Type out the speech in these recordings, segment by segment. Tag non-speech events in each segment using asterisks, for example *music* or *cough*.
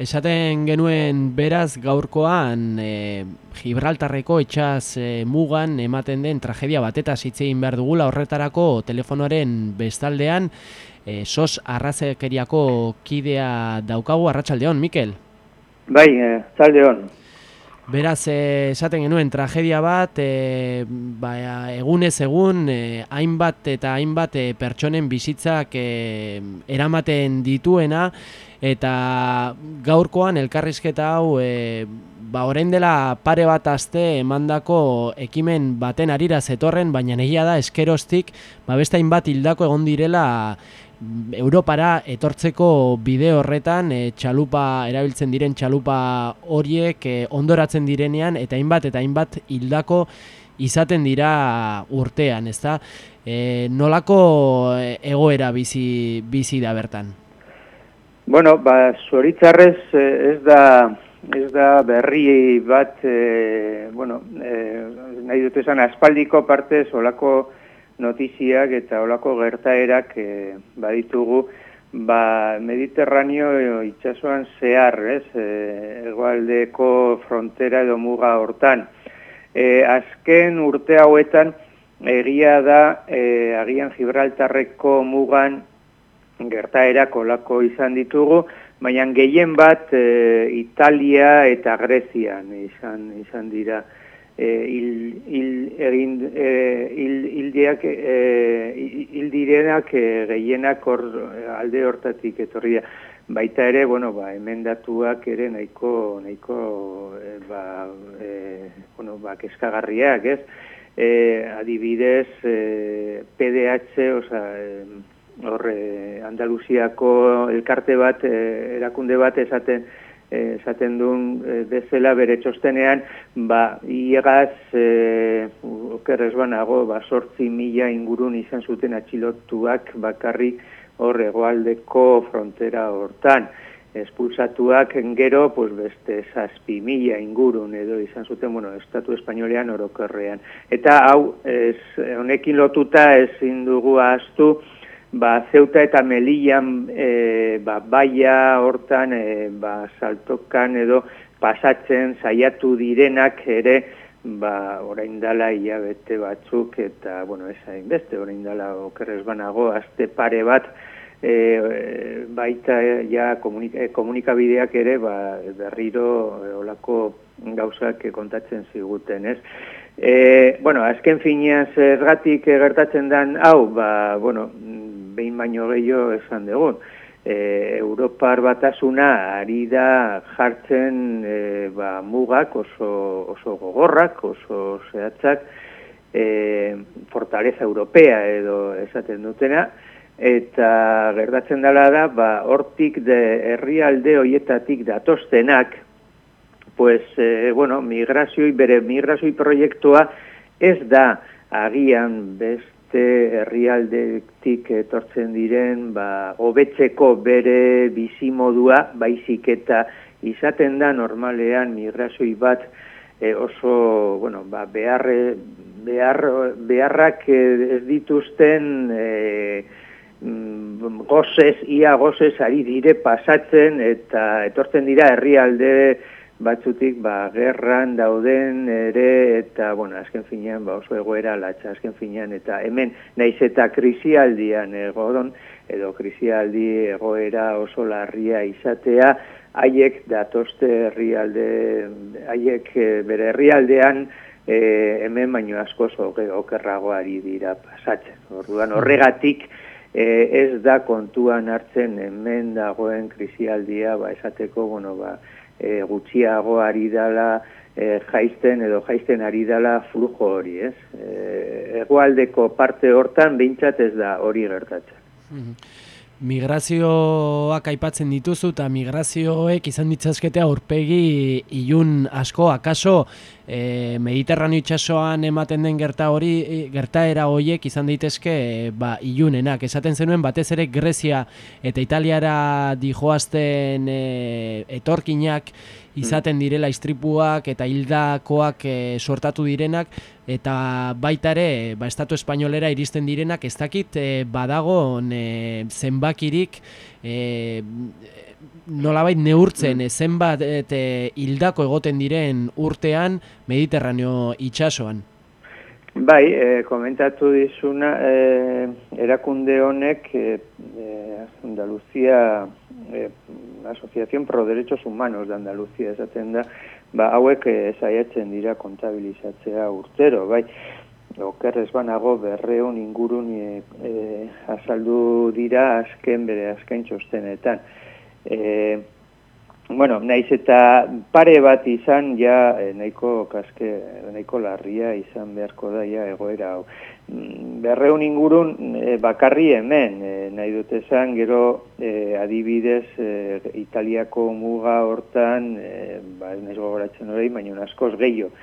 Esaten genuen beraz gaurkoan e, Gibraltarreko etxaz e, mugan ematen den tragedia bat eta zitzein behar dugula horretarako telefonoaren bestaldean e, sos arrazekeriako kidea daukagu arratsaldeon Mikel? Bai, e, zaldeon. Beraz, e, esaten genuen tragedia bat, e, ba, egunez egun, e, hainbat eta hainbat e, pertsonen bizitzak e, eramaten dituena, eta gaurkoan elkarrizketa hau e, ba orain dela pare bat aste emandako ekimen baten arira zetorren baina egia da eskerostik ba beste hainbat hildako egon direla Europara etortzeko bide horretan e, txalupa erabiltzen diren txalupa horiek e, ondoratzen direnean eta hainbat eta hainbat hildako izaten dira urtean, ezta? E, nolako egoera bizi, bizi da bertan? Bueno, ba, zoritzarrez ez da, ez da berri bat, e, bueno, e, nahi dut esan, aspaldiko parte olako notiziak eta olako gertaerak e, baditugu, ba, Mediterraneo itxasuan zehar, ez, e, egoaldeko frontera edo muga hortan. E, azken urte hauetan, egia da, e, agian Gibraltarreko mugan, gertaera kolako izan ditugu, baina gehien bat e, Italia eta Grezian izan izan dira e, il, il, egin e, il, il direnak e, gehienak or, alde hortatik etorri da. Baita ere, bueno, ba, emendatuak ere nahiko, nahiko e, ba, e, bueno, ba, keskagarriak, ez? E, adibidez, e, PDH, oza, e, hor e, Andaluziako elkarte bat, e, erakunde bat esaten eh, esaten duen bezala bere txostenean, ba, iegaz, e, okerrez banago, ba, sortzi mila ingurun izan zuten atxilotuak bakarri hor egoaldeko frontera hortan. Espulsatuak gero, pues beste zazpi mila ingurun edo izan zuten, bueno, estatu espainolean orokorrean. Eta hau, ez, honekin lotuta ezin dugu ahaztu, ba, zeuta eta melian e, ba, baia hortan e, ba, saltokan edo pasatzen saiatu direnak ere ba, orain dala hilabete batzuk eta, bueno, ez hain beste, orain dala okerrez banago, azte pare bat e, baita ja komunika, e, komunikabideak ere ba, berriro e, olako gauzak kontatzen ziguten, ez? E, bueno, azken finean zergatik gertatzen den, hau, ba, bueno, behin baino gehiago esan dugu. E, Europar batasuna ari da jartzen e, ba, mugak oso, oso gogorrak, oso zehatzak, e, fortaleza europea edo esaten dutena, eta gertatzen dela da, ba, hortik de herrialde hoietatik datostenak, pues, e, bueno, migrazioi, bere migrazioi proiektua ez da agian best beste herrialdetik etortzen diren ba hobetzeko bere bizimodua baizik eta izaten da normalean migrazoi bat e, oso bueno ba behar, behar beharrak ez dituzten e, mm, gozes ia gozes ari dire pasatzen eta etortzen dira herrialde batzutik ba, gerran dauden ere eta bueno, azken finean ba, oso egoera latxa azken finean eta hemen naiz eta krisialdian egodon edo krisialdi egoera oso larria izatea haiek datoste herrialde haiek e, bere herrialdean e, hemen baino asko okerragoari dira pasatzen. Orduan horregatik e, ez da kontuan hartzen hemen dagoen krisialdia ba esateko bueno ba e, gutxiago ari dala e, jaisten edo jaisten ari dala flujo hori, ez? E, egoaldeko parte hortan behintzat ez da hori gertatzen. Mhm. Migrazioak aipatzen dituzu eta migrazioek izan ditzazkete aurpegi ilun asko, akaso e, Mediterraneo itsasoan ematen den gerta hori e, gertaera hoiek izan daitezke e, ba, ilunenak. Esaten zenuen batez ere Grezia eta Italiara dijoazten e, etorkinak izaten direla istripuak eta hildakoak e, sortatu direnak eta baita ere ba, estatu espainolera iristen direnak ez dakit e, badago e, zenbakirik e, nolabait neurtzen mm. zenbat hildako egoten diren urtean Mediterraneo itsasoan. Bai, e, komentatu dizuna, e, erakunde honek e, Andaluzia, e, Asociación Pro Derechos Humanos de Andaluzia, esaten da, ba, hauek e, saiatzen dira kontabilizatzea urtero, bai, okerrez banago berreun ingurun e, e, azaldu dira azken bere azken txostenetan. E, bueno, naiz eta pare bat izan ja e, nahiko kaske, nahiko larria izan beharko da ja egoera hau. Mm, berreun ingurun e, bakarri hemen, e, nahi dute esan, gero e, adibidez e, Italiako muga hortan, e, ba, ez gogoratzen hori, baina askoz gehiago.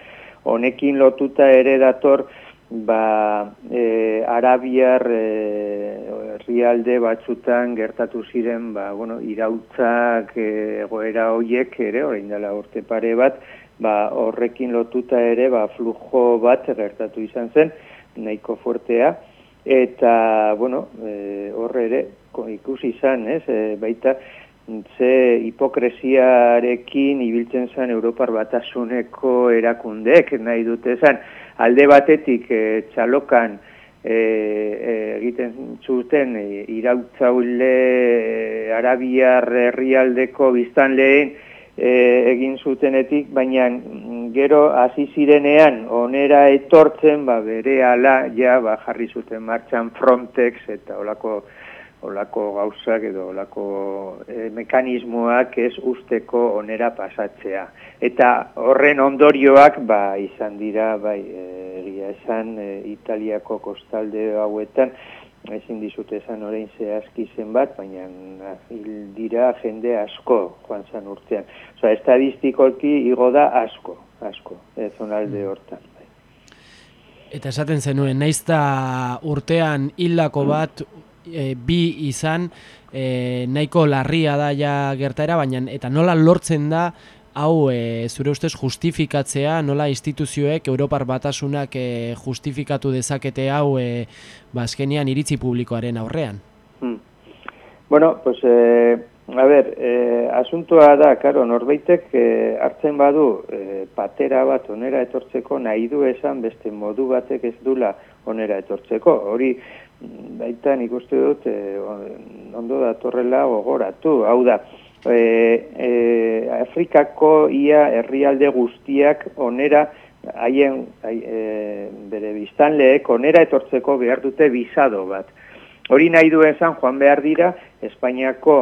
Honekin lotuta ere dator, ba, e, Arabiar e, herrialde batzutan gertatu ziren ba, bueno, irautzak e, egoera hoiek ere, orain dela urte pare bat, ba, horrekin lotuta ere ba, flujo bat gertatu izan zen, nahiko fuertea, eta bueno, e, horre ere ikusi izan, ez, e, baita, ze hipokresiarekin ibiltzen zen Europar batasuneko erakundeek nahi dute zen, alde batetik e, txalokan e, egiten zuten e, irautzaule e, Arabiar herrialdeko biztan lehen egin zutenetik, baina gero hasi zirenean onera etortzen, ba, bere ala ja ba, jarri zuten martxan Frontex eta olako olako gauzak edo olako e, mekanismoak ez usteko onera pasatzea. Eta horren ondorioak ba, izan dira, bai, egia esan, e, Italiako kostalde hauetan, ezin dizute esan orain zehazki zenbat, baina hil dira jende asko joan zan urtean. Osa, estadistikolki igo da asko, asko, ez onalde mm. hortan. Bai. Eta esaten zenuen, naizta urtean hildako bat e, bi izan e, nahiko larria da ja gertaera, baina eta nola lortzen da hau e, zure ustez justifikatzea, nola instituzioek Europar batasunak e, justifikatu dezakete hau e, bazkenian iritzi publikoaren aurrean? Hmm. Bueno, pues, eh, a ver, eh, asuntoa da, karo, norbeitek eh, hartzen badu eh, patera bat onera etortzeko nahi du esan beste modu batek ez dula onera etortzeko. Hori, baita nik uste dut e, ondo datorrela gogoratu. Hau da, e, e, Afrikako ia herrialde guztiak onera haien e, bere biztanleek onera etortzeko behar dute bizado bat. Hori nahi duen zan joan behar dira Espainiako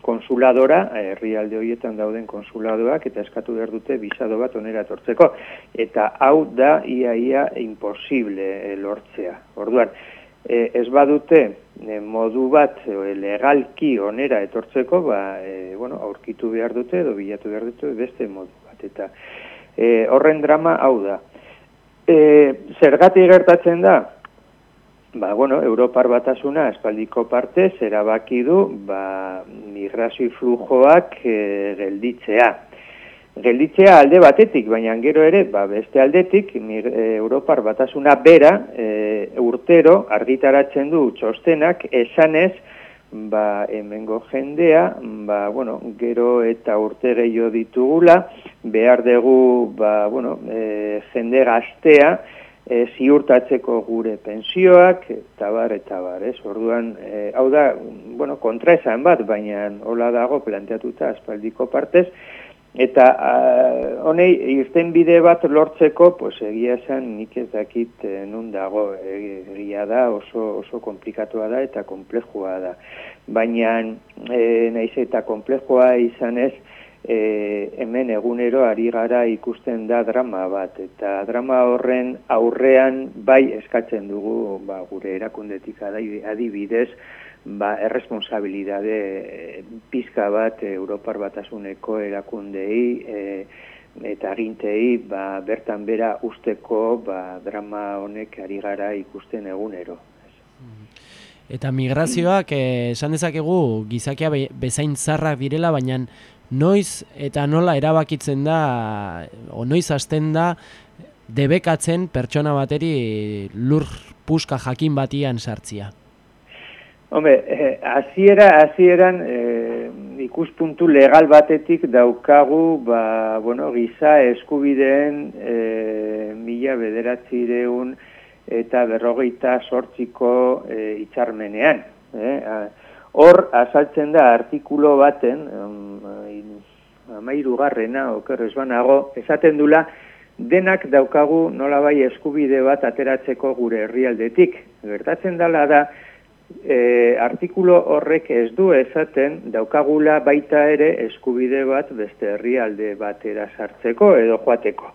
konsuladora, herrialde horietan dauden konsuladoak, eta eskatu behar dute bizado bat onera etortzeko. Eta hau da ia ia imposible lortzea. Orduan, e, ez badute e, modu bat e, legalki onera etortzeko, ba, e, bueno, aurkitu behar dute edo bilatu behar dute beste modu bat. Eta e, horren drama hau da. E, zergatik gertatzen da? Ba, bueno, Europar batasuna espaldiko parte zerabaki du ba, migrazio flujoak e, gelditzea gelditzea alde batetik, baina gero ere, ba, beste aldetik, mir, e, Europar batasuna bera, e, urtero, argitaratzen du txostenak, esanez, ba, hemengo jendea, ba, bueno, gero eta urte gehiago ditugula, behar dugu, ba, bueno, e, jende gaztea, e, ziurtatzeko gure pensioak, eta bar, eta bar, ez? Orduan, e, hau da, bueno, kontra esan bat, baina hola dago planteatuta aspaldiko partez, Eta uh, honei irten bide bat lortzeko, pues egia esan nik ez dakit e, nun dago egia da, oso, oso komplikatua da eta komplejua da. Baina e, naiz eta komplejua izan ez, e, hemen egunero ari gara ikusten da drama bat. Eta drama horren aurrean bai eskatzen dugu ba, gure erakundetik adibidez, ba, erresponsabilidade pizka bat Europar batasuneko erakundei e, eta agintei ba, bertan bera usteko ba, drama honek ari gara ikusten egunero. Eta migrazioak eh, esan dezakegu gizakia bezain zarrak direla, baina noiz eta nola erabakitzen da, o noiz hasten da, debekatzen pertsona bateri lur puska jakin batian sartzia. Hombre, hasiera, eh, hasieran, eh, ikuspuntu legal batetik daukagu ba, bueno, giza eskubideen e, mila bederatzireun eta berrogeita sortziko e, itxarmenean. Eh? Hor, azaltzen da artikulo baten, amairu garrena, oker ez banago, esaten dula, denak daukagu nolabai eskubide bat ateratzeko gure herrialdetik. Gertatzen dela da, e, artikulo horrek ez du esaten daukagula baita ere eskubide bat beste herrialde batera sartzeko edo joateko.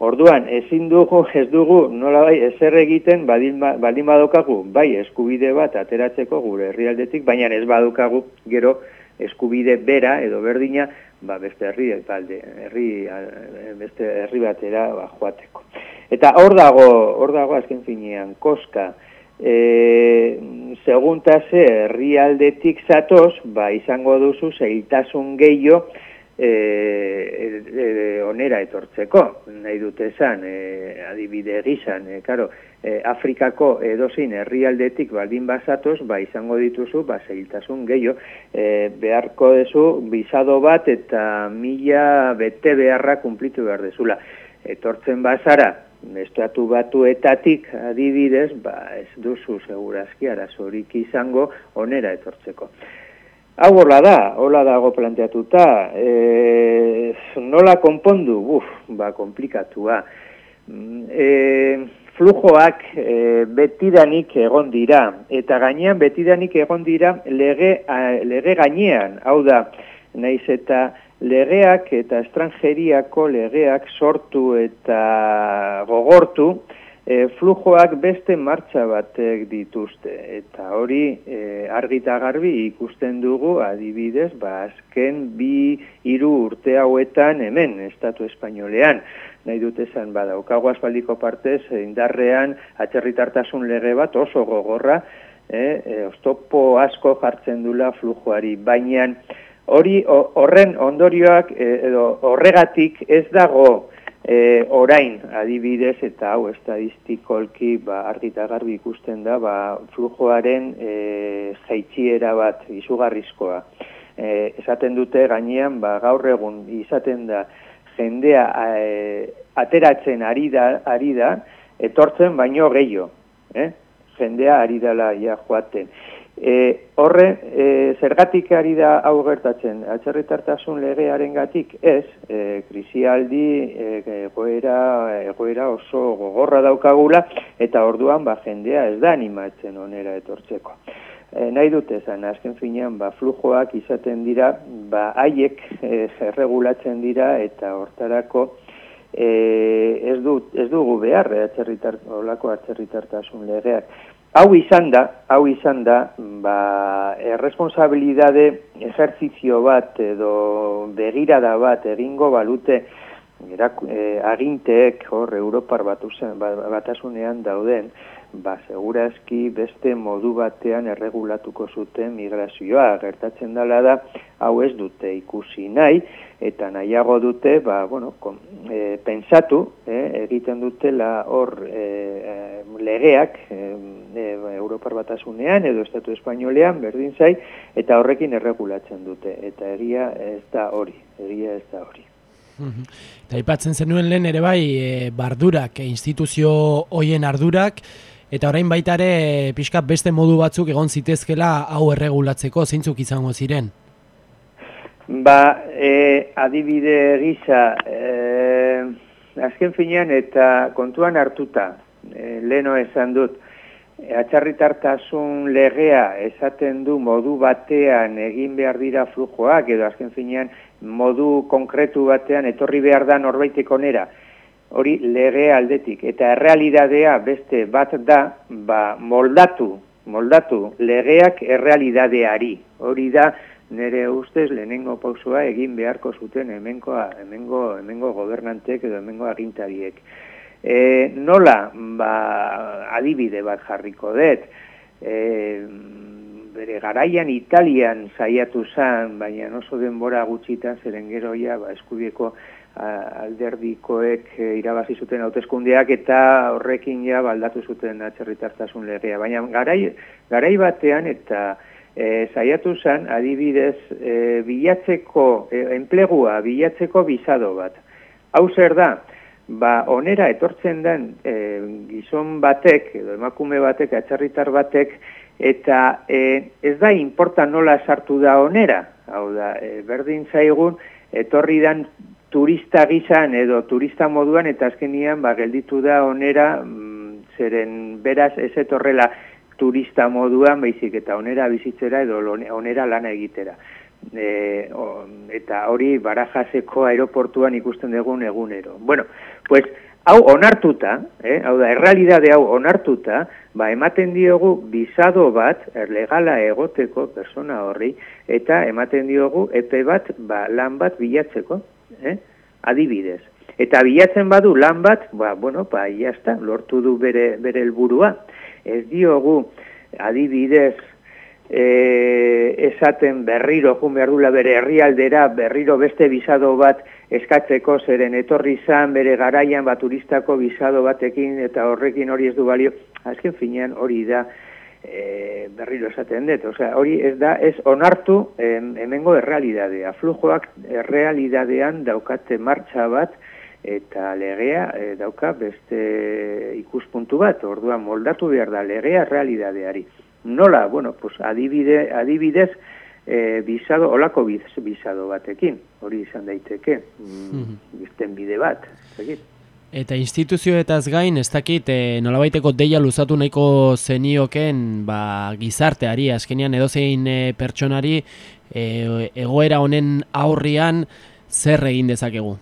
Orduan, ezin dugu, ez dugu, nola bai, ezer egiten baldin ba, badukagu, bai eskubide bat ateratzeko gure herrialdetik, baina ez badukagu gero eskubide bera edo berdina ba, beste herri, balde, herri, beste herri batera ba, joateko. Eta hor dago, hor dago azken finean, koska, e, seguntase herrialdetik zatoz, ba, izango duzu zeiltasun gehiago, e, e, onera etortzeko, nahi dute esan, e, adibide gizan, e, karo, e, Afrikako edozin herrialdetik baldin bazatoz, ba izango dituzu, ba zeiltasun gehiago, e, beharko dezu, bizado bat eta mila bete beharra kumplitu behar dezula. Etortzen bazara, estatu batuetatik adibidez, ba ez duzu segurazki arazorik izango onera etortzeko. Hau hola da, hola dago planteatuta, e, nola konpondu, buf, ba, komplikatua. E, flujoak e, betidanik egon dira, eta gainean betidanik egon dira lege, lege gainean, hau da, naiz eta legeak eta estrangeriako legeak sortu eta gogortu, e, flujoak beste martxa batek dituzte. Eta hori e, argita garbi ikusten dugu adibidez ba azken bi hiru urte hauetan hemen estatu espainolean. Nahi dute esan badaukago aspaldiko partez indarrean atzerritartasun lege bat oso gogorra e, e, ostopo asko jartzen dula flujoari. Baina hori horren ondorioak e, edo horregatik ez dago E, orain, adibidez, eta hau estadistikolki ba, argita garbi ikusten da, ba, flujoaren e, jaitxiera bat izugarrizkoa. E, esaten dute gainean, ba, gaur egun izaten da, jendea e, ateratzen ari da, ari da, etortzen baino gehiago. Eh? Jendea ari dela ja joaten. E, horre, e, zergatik ari da hau gertatzen, atzerritartasun legearen gatik, ez, e, krisialdi e, egoera, egoera oso gogorra daukagula, eta orduan ba, jendea ez da animatzen onera etortzeko. E, nahi dute zan, azken finean, ba, flujoak izaten dira, ba, haiek e, erregulatzen dira, eta hortarako, e, ez, du, ez dugu behar, atzerritar, olako atzerritartasun legeak. Hau izan da, hau izan da, ba, erresponsabilidade ejertzizio bat edo begirada bat egingo balute erak, e, aginteek hor Europar batuzen, ba, batasunean dauden, ba, segurazki beste modu batean erregulatuko zuten migrazioa. Gertatzen dela da, hau ez dute ikusi nahi, eta nahiago dute, ba, bueno, kon, e, pensatu, e, egiten dutela hor e, legeak e, Europar batasunean edo Estatu Espainolean berdin zai, eta horrekin erregulatzen dute. Eta egia ez da hori, egia ez da hori. Eta ipatzen zenuen lehen ere bai, e, bardurak, e, instituzio hoien ardurak, Eta orain baita ere pixka beste modu batzuk egon zitezkela hau erregulatzeko zeintzuk izango ziren? Ba, e, adibide gisa, e, azken finean eta kontuan hartuta, e, leno esan dut, e, atxarritartasun legea esaten du modu batean egin behar dira flujoak, edo azken finean modu konkretu batean etorri behar da norbaiteko nera, hori lege aldetik. Eta errealidadea beste bat da ba, moldatu moldatu legeak errealidadeari. Hori da nire ustez lehenengo pausua egin beharko zuten hemengoa hemengo hemengo gobernantek edo hemengo agintariek e, nola ba, adibide bat jarriko dut e, bere garaian Italian saiatu zen, baina oso denbora gutxitan zeren geroia ba, eskubieko alderdikoek e, irabazi zuten hauteskundeak eta horrekin ja baldatu zuten atzerritartasun legea. Baina garai, garai batean eta e, saiatu zen adibidez e, bilatzeko, e, enplegua bilatzeko bizado bat. Hau zer da, ba, onera etortzen den e, gizon batek, edo emakume batek, atxarritar batek, eta e, ez da importan nola sartu da onera, hau da, e, berdin zaigun, etorri dan turista gizan edo turista moduan, eta azkenian, ba, gelditu da onera, mm, zeren beraz ez etorrela turista moduan, baizik eta onera bizitzera edo onera lana egitera e, eta hori barajaseko aeroportuan ikusten dugun egunero. Bueno, pues, hau onartuta, eh, hau da, errealidade hau onartuta, ba, ematen diogu bizado bat, erlegala egoteko persona horri, eta ematen diogu epe bat, ba, lan bat bilatzeko, eh, adibidez. Eta bilatzen badu lan bat, ba, bueno, ba, jazta, lortu du bere, bere helburua. Ez diogu, adibidez, e, esaten berriro jun behar dula bere herrialdera berriro beste bizado bat eskatzeko zeren etorri izan bere garaian bat turistako bizado batekin eta horrekin hori ez du balio. Azken finean hori da e, berriro esaten dut. Osea, hori ez da ez onartu em, hemengo errealidadea. Flujoak errealidadean daukate martxa bat eta legea e, dauka beste ikuspuntu bat. Orduan moldatu behar da legea realidadeari nola, bueno, pues adibide, adibidez, e, bizado, olako biz, bizado batekin, hori izan daiteke, mm, bizten bide bat, zekit. Eta instituzioetaz gain, ez dakit, e, nolabaiteko deia luzatu nahiko zenioken ba, gizarteari, azkenean edozein e, pertsonari, e, egoera honen aurrian, zer egin dezakegu?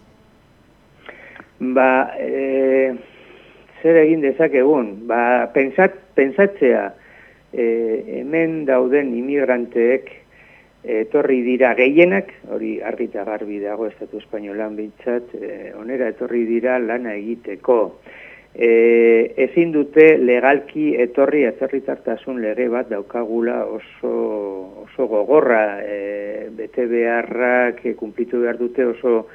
Ba, e, zer egin dezakegun? Ba, pensat, pensatzea, e, hemen dauden imigranteek etorri dira gehienak, hori argita garbi dago Estatu Espainolan bintzat, e, onera etorri dira lana egiteko. E, ezin dute legalki etorri atzerritartasun lege bat daukagula oso, oso gogorra, e, bete beharrak, e, kumplitu behar dute oso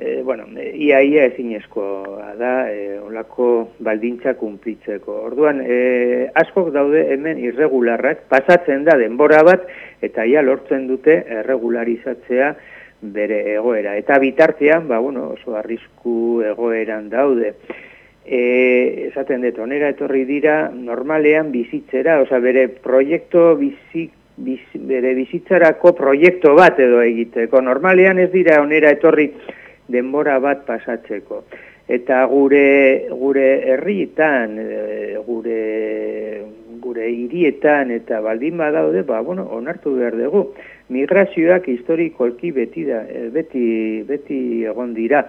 e, bueno, ia ia ezinezkoa da e, olako baldintza kunplitzeko. Orduan, e, askok daude hemen irregularrak, pasatzen da denbora bat, eta ia lortzen dute erregularizatzea bere egoera. Eta bitartean, ba, bueno, oso arrisku egoeran daude. E, esaten dut, onera etorri dira, normalean bizitzera, oza, bere proiektu bizik, biz, bere bizitzarako proiektu bat edo egiteko. Normalean ez dira onera etorri denbora bat pasatzeko. Eta gure gure herrietan, e, gure gure hirietan eta baldin badaude, ba bueno, onartu behar dugu. Migrazioak historikolki beti da, e, beti beti egon dira.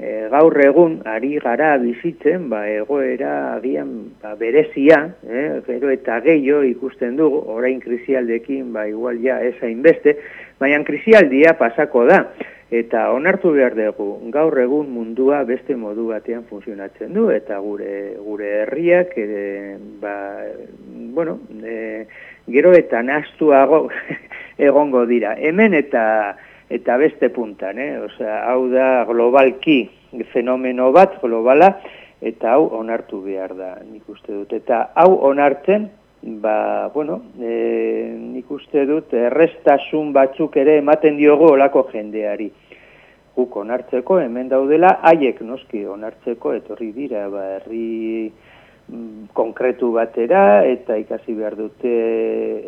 E, gaur egun ari gara bizitzen, ba egoera agian ba, berezia, eh, gero eta gehiago ikusten dugu, orain krisialdekin ba igual ja ez hainbeste, baina krisialdia pasako da eta onartu behar dugu gaur egun mundua beste modu batean funtzionatzen du eta gure gure herriak e, ba, bueno, e, gero eta nastuago *laughs* egongo dira hemen eta eta beste puntan, eh? Osea, hau da globalki fenomeno bat globala eta hau onartu behar da, nik uste dut. Eta hau onartzen, ba, bueno, e, nik uste dut, errestasun batzuk ere ematen diogo olako jendeari. Guk onartzeko, hemen daudela, haiek noski onartzeko, etorri dira, ba, herri mm, konkretu batera, eta ikasi behar dute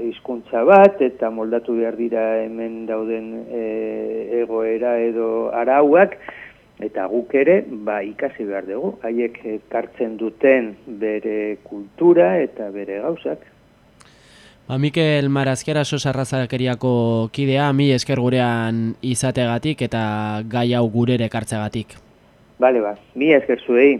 hizkuntza bat, eta moldatu behar dira hemen dauden e, egoera edo arauak, eta guk ere ba, ikasi behar dugu, haiek kartzen duten bere kultura eta bere gauzak. Ba, Mikel Marazkera sosarrazakeriako kidea, mi esker gurean izategatik eta gai hau gurere kartzegatik. Bale, ba, mi esker zuei.